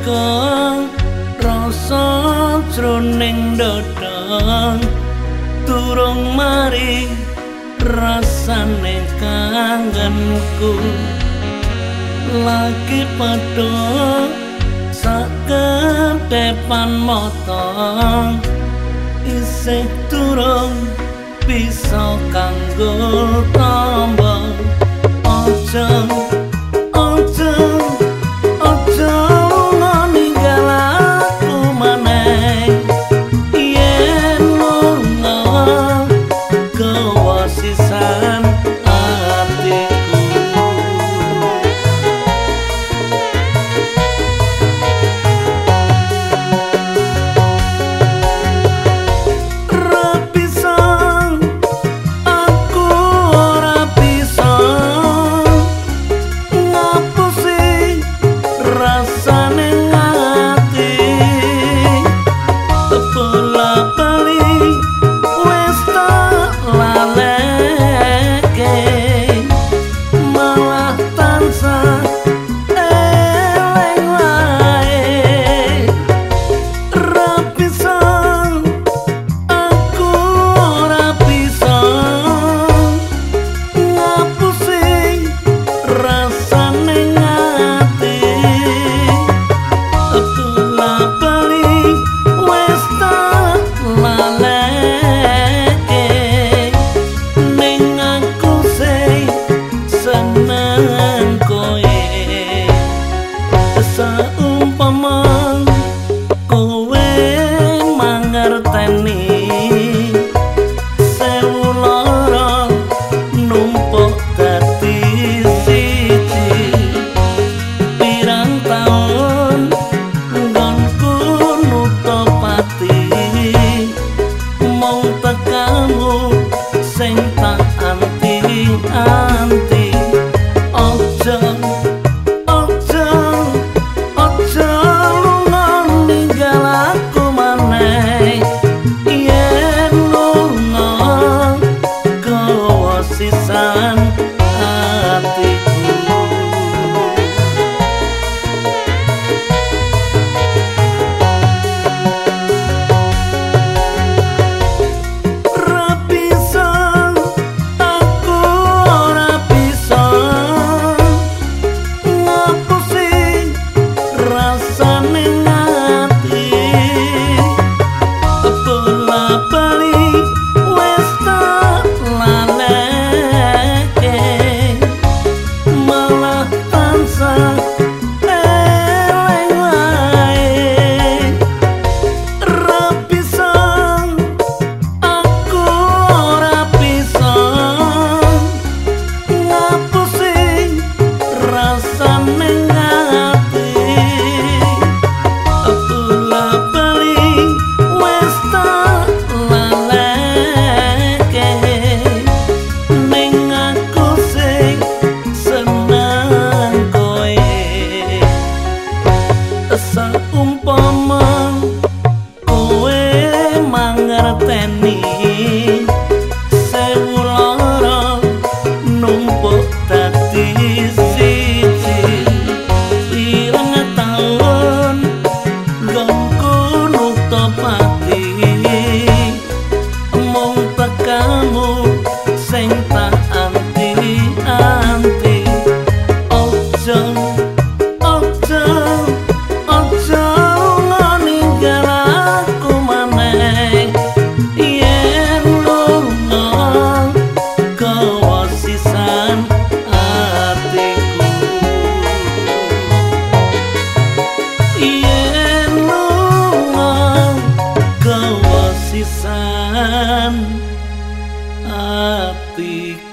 teka rasa jroning dodong turung mari rasane kangenku. Lagi padha saketepan motong isih turung bisa kanggo tambah. Ojo തന്നെ sun. the